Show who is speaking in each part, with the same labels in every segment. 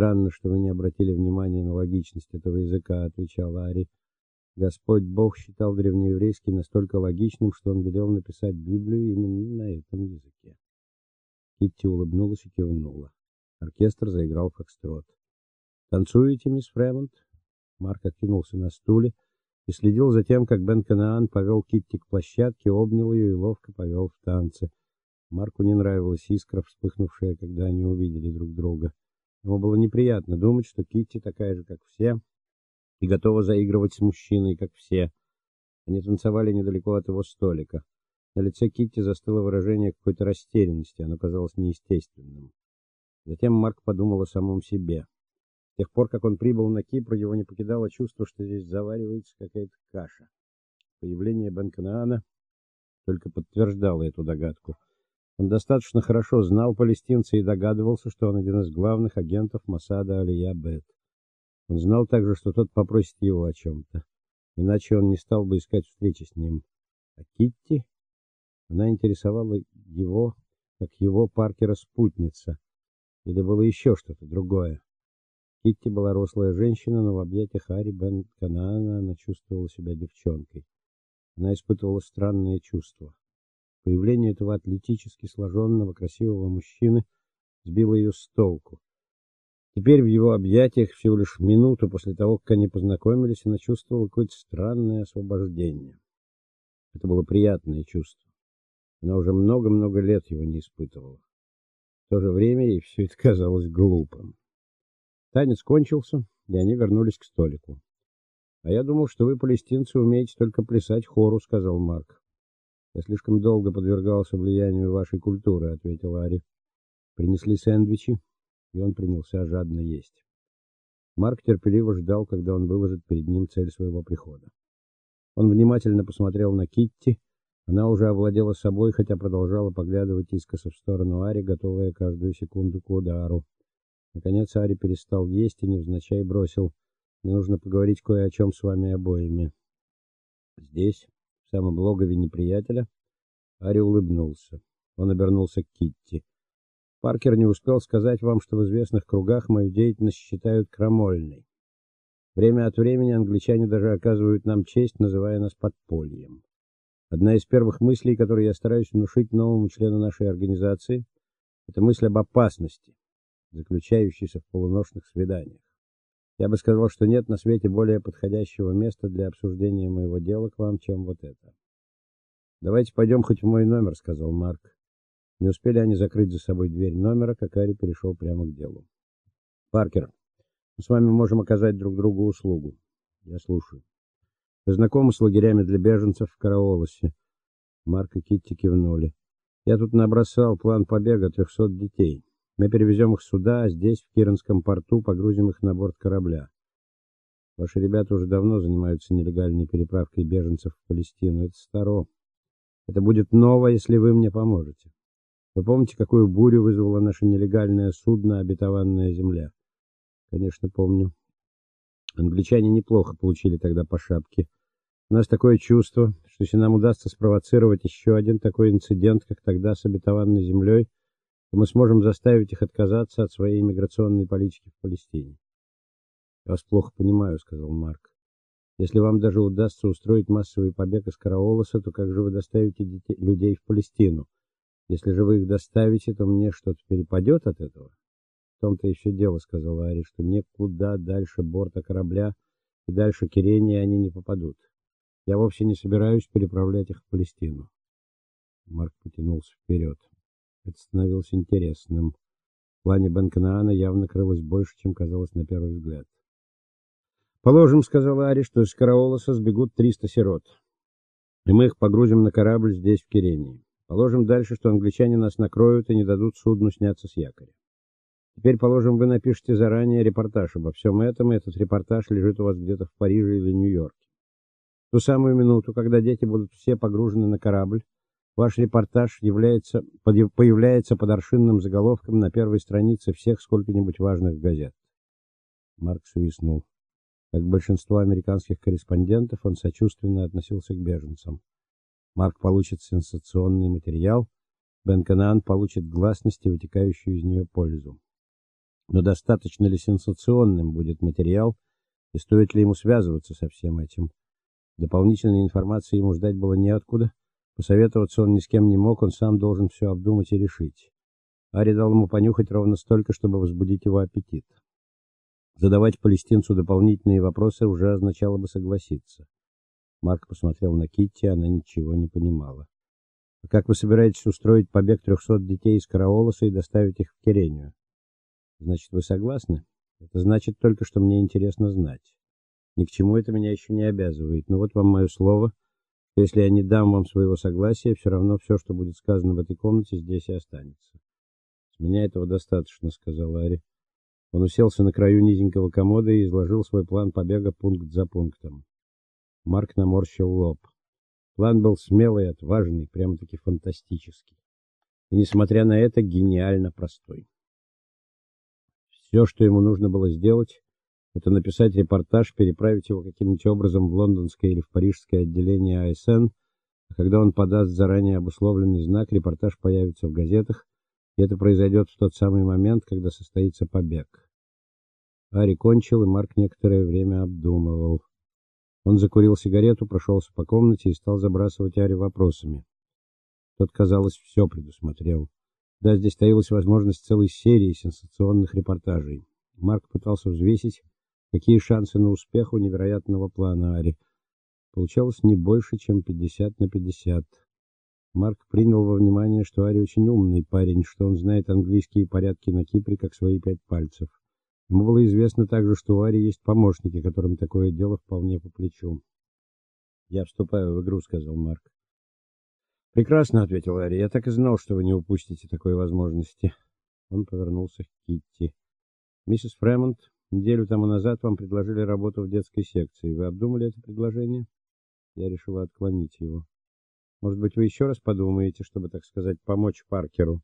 Speaker 1: Странно, что вы не обратили внимания на логичность этого языка, отвечал Ари. Господь Бог считал древнееврейский настолько логичным, что он велел написать Библию именно на этом языке. Китти улыбнулась и кивнула. Оркестр заиграл фокстрот. "Танцуете, мисс Фремонт?" Марк откинулся на стуле и следил за тем, как Бен Канаан повел Китти к площадке, обнял ее и ловко повел в танцы. Марку не нравилась искра, вспыхнувшая, когда они увидели друг друга. Ему было неприятно думать, что Китти такая же, как все, и готова заигрывать с мужчиной, как все. Они танцевали недалеко от его столика. На лице Китти застыло выражение какой-то растерянности, оно казалось неестественным. Затем Марк подумал о самом себе. С тех пор, как он прибыл на Кипр, его не покидало чувство, что здесь заваривается какая-то каша. Появление Бен-Канаана только подтверждало эту догадку. Он достаточно хорошо знал палестинца и догадывался, что он один из главных агентов Масада Алия Бет. Он знал также, что тот попросит его о чем то иначе он не стал бы искать встречи с ним. А Китти, она интересовала его, как его Паркера спутница, или было еще что-то другое. Китти была рослая женщина, но в объятиях Ари Бен Канаана она чувствовала себя девчонкой. Она испытывала странное чувство. Появление этого атлетически сложенного, красивого мужчины сбило ее с толку. Теперь в его объятиях всего лишь минуту после того, как они познакомились, она чувствовала какое-то странное освобождение. Это было приятное чувство. Она уже много-много лет его не испытывала. В то же время ей все это казалось глупым. Танец кончился, и они вернулись к столику. А я думал, что вы, палестинцы, умеете только плясать хору, сказал Марк. Я слишком долго подвергался влиянию вашей культуры, ответил Ари. Принесли сэндвичи, и он принялся жадно есть. Марк терпеливо ждал, когда он выложит перед ним цель своего прихода. Он внимательно посмотрел на Китти. Она уже овладела собой, хотя продолжала поглядывать искоса в сторону Ари, готовая каждую секунду к удару. Наконец Ари перестал есть и невзначай бросил: "Мне нужно поговорить кое о чем с вами обоими". Здесь в самом логове неприятеля, Ари улыбнулся. Он обернулся к Китти. Паркер не успел сказать вам, что в известных кругах мою деятельность считают крамольной. Время от времени англичане даже оказывают нам честь, называя нас подпольем. Одна из первых мыслей, которые я стараюсь внушить новому члену нашей организации, это мысль об опасности, заключающейся в полуношных свиданиях. Я бы сказал, что нет на свете более подходящего места для обсуждения моего дела к вам, чем вот это. Давайте пойдем хоть в мой номер, сказал Марк. Не успели они закрыть за собой дверь номера, как Ари перешел прямо к делу. Паркер, мы с вами можем оказать друг другу услугу. Я слушаю. Вы знакомы с лагерями для беженцев в Караолосе? Марк и Китти кивнули. Я тут набросал план побега 300 детей. Мы перевезем их сюда, а здесь, в Киронском порту, погрузим их на борт корабля. Ваши ребята уже давно занимаются нелегальной переправкой беженцев в Палестину. Это старо. Это будет ново, если вы мне поможете. Вы помните, какую бурю вызвало наше нелегальное судно Обетованная земля? Конечно, помню. Англичане неплохо получили тогда по шапке. У нас такое чувство, что если нам удастся спровоцировать еще один такой инцидент, как тогда с Обетованной землей, то мы сможем заставить их отказаться от своей миграционной политики в Палестине. Я вас плохо понимаю, сказал Марк. Если вам даже удастся устроить массовый побег из Караолоса, то как же вы доставите детей, людей в Палестину? Если же вы их доставите, то мне что-то перепадет от этого. В том-то все дело, сказал Ари, что никуда дальше борта корабля и дальше Кирения они не попадут. Я вовсе не собираюсь переправлять их в Палестину. Марк потянулся вперед. Это становилось интересным. В плане Бенканаана явно крылось больше, чем казалось на первый взгляд. Положим, сказал Ари, что из Караолоса сбегут 300 сирот. И мы их погрузим на корабль здесь в Кирении. Положим дальше, что англичане нас накроют и не дадут судну сняться с якоря. Теперь, положим, вы напишете заранее репортаж обо всем этом, и этот репортаж лежит у вас где-то в Париже или Нью-Йорке. В ту самую минуту, когда дети будут все погружены на корабль, Ваш репортаж является появляется под аршинным заголовком на первой странице всех сколько-нибудь важных газет. Марк свистнул. Как большинство американских корреспондентов, он сочувственно относился к беженцам. Марк получит сенсационный материал, Бен Канаан получит гласность и вытекающую из нее пользу. Но достаточно ли сенсационным будет материал, и стоит ли ему связываться со всем этим? Дополнительной информации ему ждать было неоткуда. Посоветоваться он ни с кем не мог, он сам должен все обдумать и решить. Ари дал ему понюхать ровно столько, чтобы возбудить его аппетит. Задавать палестинцу дополнительные вопросы уже означало бы согласиться. Марк посмотрел на Китти, она ничего не понимала. А как вы собираетесь устроить побег трехсот детей из Караолоса и доставить их в Керению? Значит, вы согласны? Это значит только, что мне интересно знать. Ни к чему это меня еще не обязывает. Но вот вам мое слово, что если я не дам вам своего согласия, все равно все, что будет сказано в этой комнате, здесь и останется. С меня этого достаточно, сказал Ари. Он уселся на краю низенького комода и изложил свой план побега пункт за пунктом. Марк наморщил лоб. План был смелый, отважный, прямо-таки фантастический. И несмотря на это, гениально простой. Все, что ему нужно было сделать, это написать репортаж, переправить его каким-нибудь образом в лондонское или в парижское отделение АСН, а когда он подаст заранее обусловленный знак, репортаж появится в газетах, и это произойдет в тот самый момент, когда состоится побег. Ари кончил, и Марк некоторое время обдумывал. Он закурил сигарету, прошелся по комнате и стал забрасывать Ари вопросами. Тот, казалось, все предусмотрел. Да, здесь таилась возможность целой серии сенсационных репортажей. Марк пытался взвесить, какие шансы на успех у невероятного плана Ари. Получалось не больше, чем 50 на 50. Марк принял во внимание, что Ари очень умный парень, что он знает английские порядки на Кипре как свои пять пальцев. Ему было известно также, что у Ари есть помощники, которым такое дело вполне по плечу. "Я вступаю в игру", сказал Марк. Прекрасно, ответил Ари. Я так и знал, что вы не упустите такой возможности. Он повернулся к Китти. Миссис Фремонт, неделю тому назад вам предложили работу в детской секции. Вы обдумали это предложение? Я решила отклонить его. Может быть, вы еще раз подумаете, чтобы, так сказать, помочь Паркеру?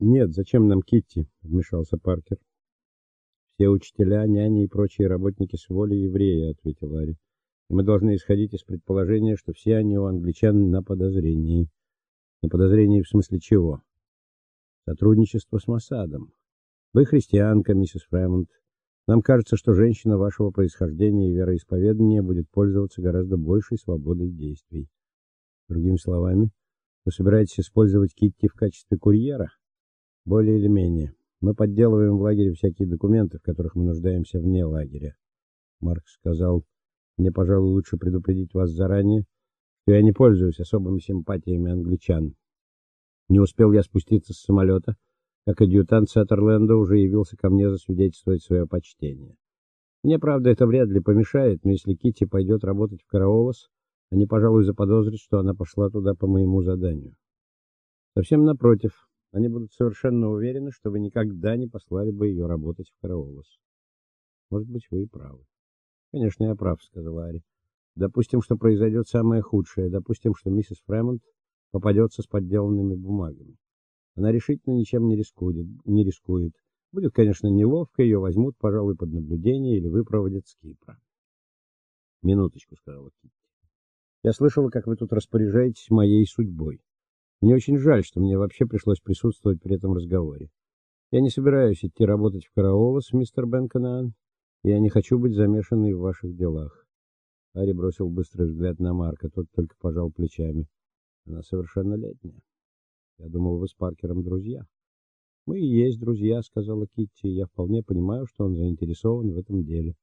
Speaker 1: Нет, зачем нам Китти? вмешался Паркер. Все учителя, няни и прочие работники с воли евреи, ответил Ари. И мы должны исходить из предположения, что все они у англичан на подозрении. На подозрении в смысле чего? Сотрудничество с Моссадом. Вы христианка, миссис Фремонт. Нам кажется, что женщина вашего происхождения и вероисповедания будет пользоваться гораздо большей свободой действий. Другими словами, вы собираетесь использовать Китти в качестве курьера? Более или менее. Мы подделываем в лагере всякие документы, в которых мы нуждаемся вне лагеря. Марк сказал: мне, пожалуй, лучше предупредить вас заранее, что я не пользуюсь особыми симпатиями англичан. Не успел я спуститься с самолета, как адъютант Саттерленда уже явился ко мне засвидетельствовать свое почтение. Мне, правда, это вряд ли помешает, но если Кити пойдет работать в Караолос, они, пожалуй, заподозрят, что она пошла туда по моему заданию. Совсем напротив, они будут совершенно уверены, что вы никогда не послали бы ее работать в Караолос. Может быть, вы и правы. Конечно, я прав, сказала Ари. Допустим, что произойдет самое худшее. Допустим, что миссис Фремонт попадется с подделанными бумагами. Она решительно ничем не рискует, не рискует. Будет, конечно, неловко, ее возьмут, пожалуй, под наблюдение или выпроводят с Кипра. Минуточку, сказала Китти. Я слышала, как вы тут распоряжаетесь моей судьбой. Мне очень жаль, что мне вообще пришлось присутствовать при этом разговоре. Я не собираюсь идти работать в Караолос, мистер Бенканан. Я не хочу быть замешанной в ваших делах. Ари бросил быстрый взгляд на Марка, тот только пожал плечами. Она совершеннолетняя. Я думал, вы с Паркером друзья. Мы и есть друзья, сказала Китти. Я вполне понимаю, что он заинтересован в этом деле.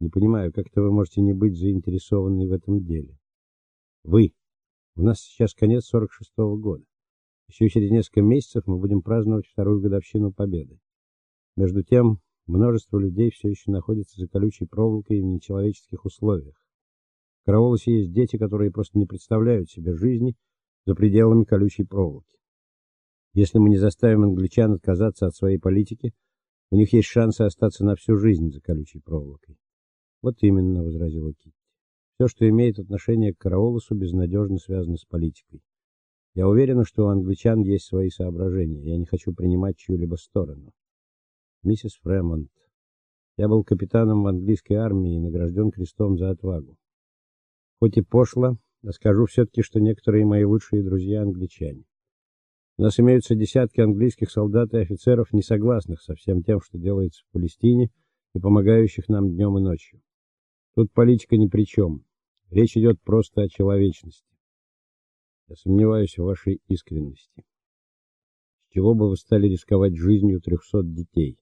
Speaker 1: Не понимаю, как это вы можете не быть заинтересованы в этом деле. Вы. У нас сейчас конец 46-го года. Еще через несколько месяцев мы будем праздновать вторую годовщину победы. Между тем, Множество людей все еще находится за колючей проволокой в нечеловеческих условиях. В Караолосе есть дети, которые просто не представляют себе жизни за пределами колючей проволоки. Если мы не заставим англичан отказаться от своей политики, у них есть шансы остаться на всю жизнь за колючей проволокой. Вот именно, возразила Китти. Все, что имеет отношение к Караолосу, безнадежно связано с политикой. Я уверена, что у англичан есть свои соображения. Я не хочу принимать чью-либо сторону миссис Фремонт. Я был капитаном в английской армии и награжден крестом за отвагу. Хоть и пошло, но скажу все таки что некоторые мои лучшие друзья англичане. У нас имеются десятки английских солдат и офицеров, не согласных со всем тем, что делается в Палестине, и помогающих нам днем и ночью. Тут политика ни при чем. Речь идет просто о человечности. Я сомневаюсь в вашей искренности. С чего бы вы стали рисковать жизнью трехсот детей?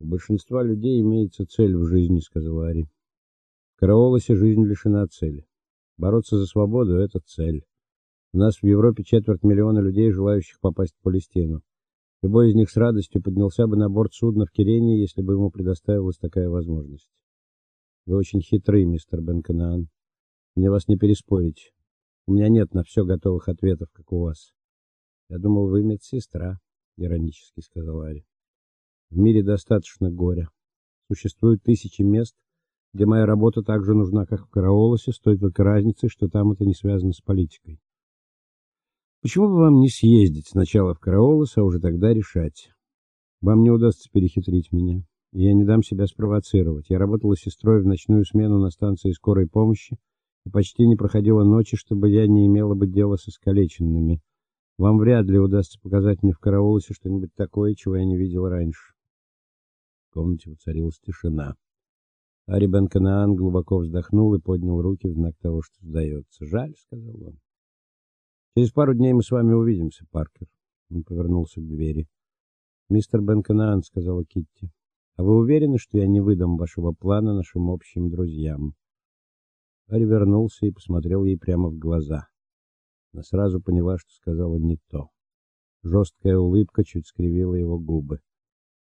Speaker 1: У большинства людей имеется цель в жизни, сказал Ари. В Караолосе жизнь лишена цели. Бороться за свободу это цель. У нас в Европе четверть миллиона людей, желающих попасть в Палестину. Любой из них с радостью поднялся бы на борт судна в Кирении, если бы ему предоставилась такая возможность. Вы очень хитрый, мистер Бенканаан. Мне вас не переспорить. У меня нет на все готовых ответов, как у вас. Я думал, вы медсестра, иронически сказал Ари. В мире достаточно горя. Существуют тысячи мест, где моя работа так же нужна, как в Караолосе, с той только разницей, что там это не связано с политикой. Почему бы вам не съездить сначала в Караолос, а уже тогда решать? Вам не удастся перехитрить меня. Я не дам себя спровоцировать. Я работала сестрой в ночную смену на станции скорой помощи и почти не проходила ночи, чтобы я не имела бы дела со искалеченными. Вам вряд ли удастся показать мне в Караолосе что-нибудь такое, чего я не видел раньше. В комнате воцарилась тишина. Ари Бен-Канаан глубоко вздохнул и поднял руки в знак того, что сдается. "Жаль", сказал он. "Через пару дней мы с вами увидимся, Паркер". Он повернулся к двери. "Мистер Бен-Канаан", сказала Китти. "А вы уверены, что я не выдам вашего плана нашим общим друзьям?" Ари вернулся и посмотрел ей прямо в глаза. Она сразу поняла, что сказала не то. Жесткая улыбка чуть скривила его губы.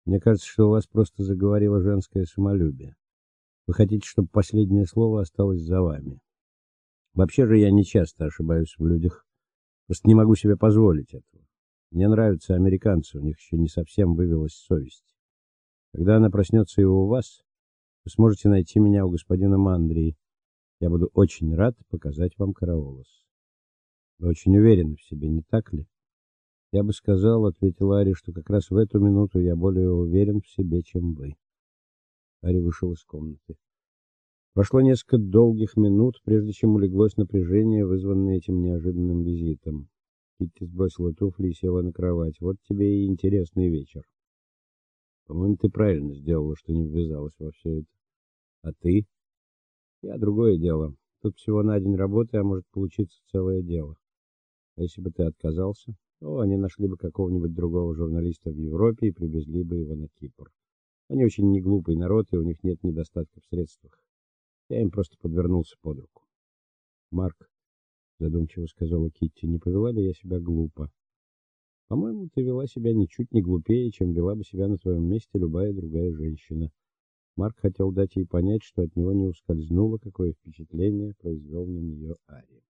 Speaker 1: Мне кажется, что у вас просто заговорило женское самолюбие. Вы хотите, чтобы последнее слово осталось за вами. Вообще же я не часто ошибаюсь в людях. Просто не могу себе позволить этого. Мне нравятся американцы, у них еще не совсем вывелась совесть. Когда она проснется и у вас, вы сможете найти меня у господина Мандрии. Я буду очень рад показать вам Караолос. Вы очень уверены в себе, не так ли? Я бы сказал, ответил Ари, что как раз в эту минуту я более уверен в себе, чем вы. Ари вышел из комнаты. Прошло несколько долгих минут, прежде чем улеглось напряжение, вызванное этим неожиданным визитом. Китти сбросила туфли и села на кровать. Вот тебе и интересный вечер. По-моему, ты правильно сделала, что не ввязалась во все это. А ты? Я другое дело. Тут всего на день работы, а может получиться целое дело. А если бы ты отказался, то они нашли бы какого-нибудь другого журналиста в Европе и привезли бы его на Кипр. Они очень неглупый народ, и у них нет недостатка в средствах. Я им просто подвернулся под руку. Марк задумчиво сказала Китти: "Не повела ли я себя глупо? По-моему, ты вела себя ничуть не глупее, чем вела бы себя на твоем месте любая другая женщина". Марк хотел дать ей понять, что от него не ускользнуло, какое впечатление произвел на нее Ари.